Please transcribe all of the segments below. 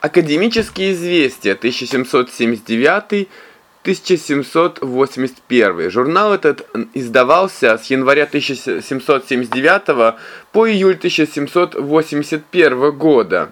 Академические известия 1779-1781. Журнал этот издавался с января 1779 по июль 1781 года.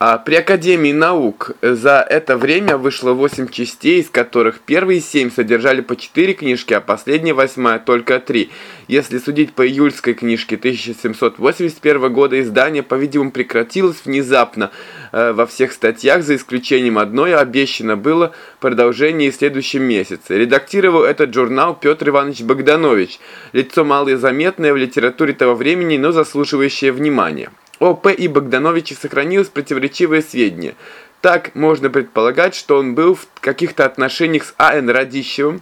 А при Академии наук за это время вышло 8 частей, из которых первые 7 содержали по 4 книжки, а последняя, восьмая, только 3. Если судить по июльской книжке 1781 года, издание, по-видимому, прекратилось внезапно э, во всех статьях, за исключением одной, обещано было продолжение в следующем месяце. Редактировал этот журнал Петр Иванович Богданович, лицо малозаметное в литературе того времени, но заслуживающее внимания. О П. и Богдановиче сохранилось противоречивое сведения. Так можно предполагать, что он был в каких-то отношениях с А.Н. Радищевым,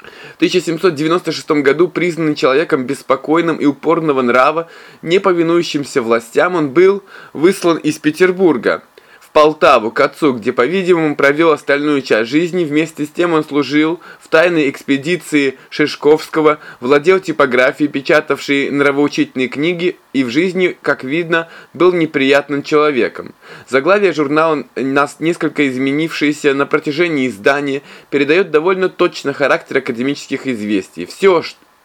в 1796 году признанный человеком беспокойным и упорного нрава, не повинующимся властям, он был выслан из Петербурга. Полтаву, к отцу, где, по-видимому, провел остальную часть жизни. Вместе с тем он служил в тайной экспедиции Шишковского, владел типографией, печатавшей нравоучительные книги, и в жизни, как видно, был неприятным человеком. Заглавие журнала, нас несколько изменившееся на протяжении издания, передает довольно точно характер академических известий. Все,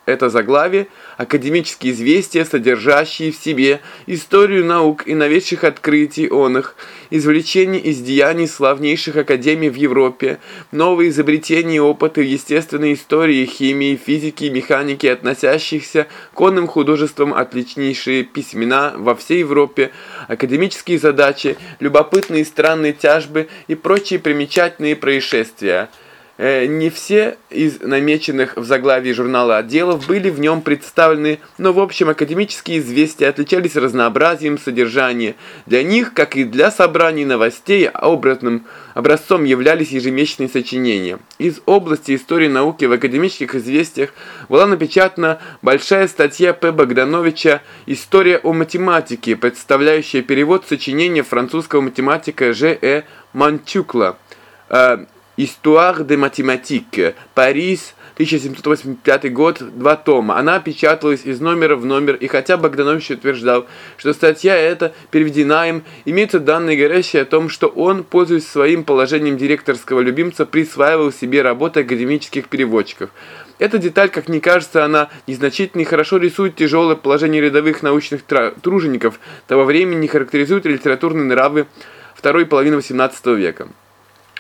это заглавие – академические известия, содержащие в себе историю наук и новейших открытий он их, извлечения из деяний славнейших академий в Европе, новые изобретения и опыты в естественной истории, химии, физике и механике, относящихся к онным художествам отличнейшие письмена во всей Европе, академические задачи, любопытные и странные тяжбы и прочие примечательные происшествия – не все из намеченных в заглавии журнала отделов были в нем представлены, но в общем академические известия отличались разнообразием содержания. Для них, как и для собраний новостей, образным образцом являлись ежемесячные сочинения. Из области истории науки в академических известиях была напечатана большая статья П. Богдановича «История о математике», представляющая перевод сочинения французского математика Ж. Э. Histoire de mathématiques, Париж, 1785 год, два тома. Она печаталась из номера в номер, и хотя Богданович утверждал, что статья эта переведена им, имеются данные говорящие о том, что он, пользуясь своим положением директорского любимца, присваивал себе работы академических переводчиков. Эта деталь, как ни кажется, она незначительна и хорошо рисует тяжелое положение рядовых научных тружеников того времени, характеризует литературные нравы второй половины XVIII века.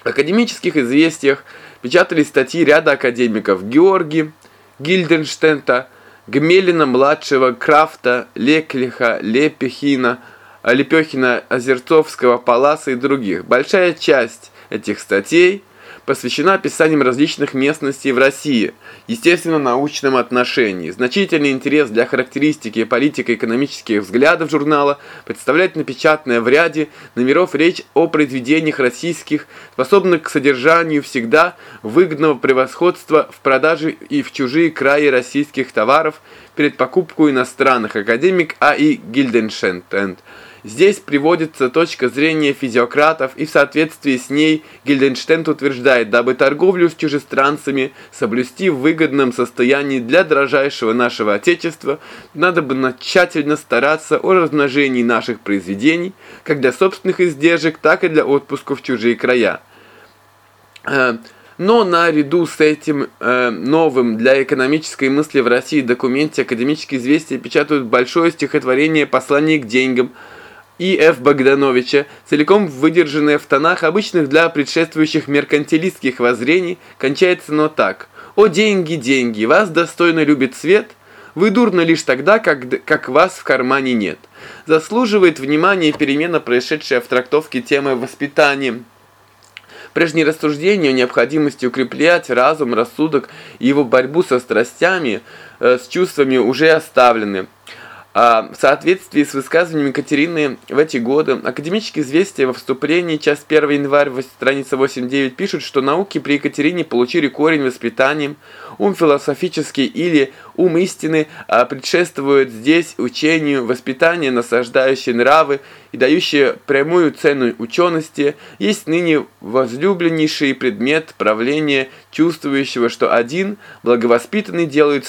Академических известиях печатались статьи ряда академиков Георги, Гильденштента, Гмелина-младшего, Крафта, Леклиха, Лепехина, Лепехина, Озерцовского, Паласа и других. Большая часть этих статей посвящена описаниям различных местностей в России, естественно, научном отношении. Значительный интерес для характеристики политико-экономических взглядов журнала представляет напечатанная в ряде номеров речь о произведениях российских, способных к содержанию всегда выгодного превосходства в продаже и в чужие краи российских товаров перед покупкой иностранных академик А.И. Гильденшентенд. Здесь приводится точка зрения физиократов, и в соответствии с ней Гильденштейн утверждает, дабы торговлю с чужестранцами соблюсти в выгодном состоянии для дрожайшего нашего Отечества, надо бы тщательно стараться о размножении наших произведений, как для собственных издержек, так и для отпуска в чужие края. Э, но наряду с этим э, новым для экономической мысли в России документе академические известия печатают большое стихотворение «Послание к деньгам», и Ф. Богдановича, целиком выдержанное в тонах, обычных для предшествующих меркантилистских воззрений, кончается но так. «О деньги, деньги, вас достойно любит свет, вы дурно лишь тогда, как, как вас в кармане нет». Заслуживает внимания перемена, происшедшая в трактовке темы воспитания. Прежние рассуждения о необходимости укреплять разум, рассудок и его борьбу со страстями, э, с чувствами уже оставлены. А, в соответствии с высказываниями Катерины в эти годы, академические известия во вступлении, часть 1 январь, страница 8-9, пишут, что науки при Екатерине получили корень воспитанием, ум философический или ум истины а предшествует здесь учению, воспитание, насаждающее нравы и дающее прямую цену учености, есть ныне возлюбленнейший предмет правления, чувствующего, что один, благовоспитанный, делает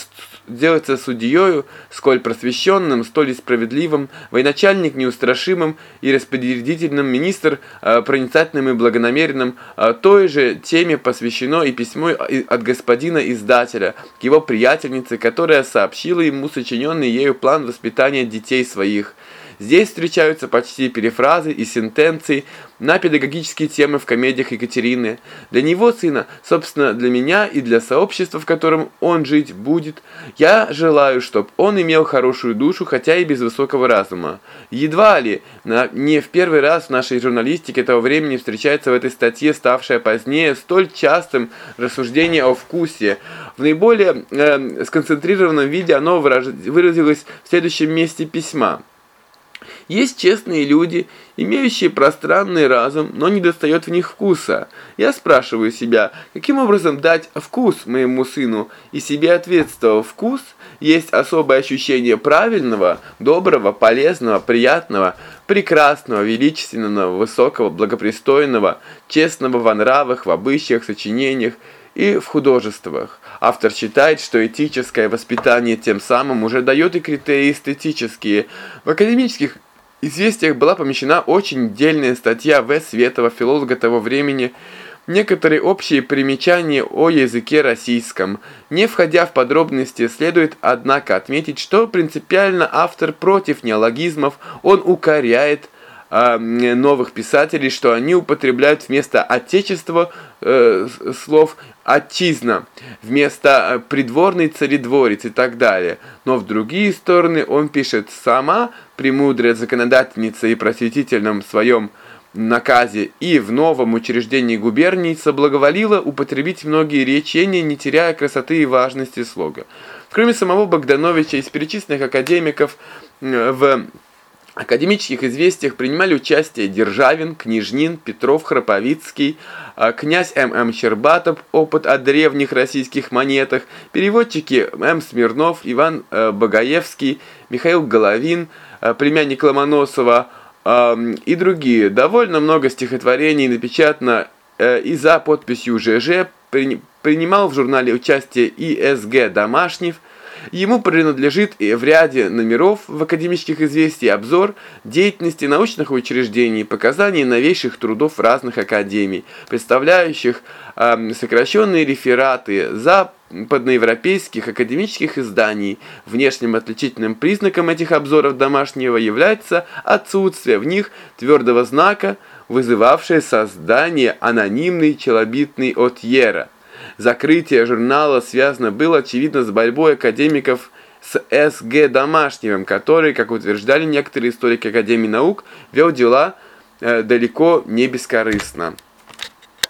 делается судьею, сколь просвещенным, столь справедливым, военачальник неустрашимым и распорядительным, министр э, проницательным и благонамеренным. Э, той же теме посвящено и письмо от господина издателя к его приятельнице, которая сообщила ему сочиненный ею план воспитания детей своих. Здесь встречаются почти перефразы и сентенции на педагогические темы в комедиях Екатерины. Для него, сына, собственно, для меня и для сообщества, в котором он жить будет, я желаю, чтобы он имел хорошую душу, хотя и без высокого разума. Едва ли не в первый раз в нашей журналистике этого времени встречается в этой статье, ставшая позднее, столь частым рассуждение о вкусе. В наиболее э, сконцентрированном виде оно выразилось в следующем месте письма. Есть честные люди, имеющие пространный разум, но не достает в них вкуса. Я спрашиваю себя, каким образом дать вкус моему сыну, и себе ответствовал, вкус есть особое ощущение правильного, доброго, полезного, приятного, прекрасного, величественного, высокого, благопристойного, честного во нравах, в обычаях, сочинениях, и в художествах. Автор считает, что этическое воспитание тем самым уже дает и критерии эстетические. В академических известиях была помещена очень дельная статья В. Светова, филолога того времени, Некоторые общие примечания о языке российском. Не входя в подробности, следует, однако, отметить, что принципиально автор против неологизмов, он укоряет э, новых писателей, что они употребляют вместо «отечества» э, слов «отчизна», вместо э, «придворный царедворец» и так далее. Но в другие стороны он пишет «сама премудрая законодательница и просветительном своем наказе и в новом учреждении губернии соблаговолила употребить многие речения, не теряя красоты и важности слога. Кроме самого Богдановича, из перечисленных академиков в академических известиях принимали участие Державин, Княжнин, Петров, Храповицкий, а, князь М.М. Щербатов, опыт о древних российских монетах, переводчики М. Смирнов, Иван э, Багаевский, Михаил Головин, племянник Ломоносова и другие. Довольно много стихотворений напечатано э, и за подписью ЖЖ, принимал в журнале участие ИСГ Домашнев, Ему принадлежит и в ряде номеров в академических известий обзор деятельности научных учреждений, показаний новейших трудов разных академий, представляющих э, сокращенные рефераты западноевропейских академических изданий. Внешним отличительным признаком этих обзоров домашнего является отсутствие в них твердого знака, вызывавшее создание анонимной челобитной отьера. Закрытие журнала связано было, очевидно, с борьбой академиков с С.Г. Домашневым, который, как утверждали некоторые историки Академии наук, вел дела э, далеко не бескорыстно.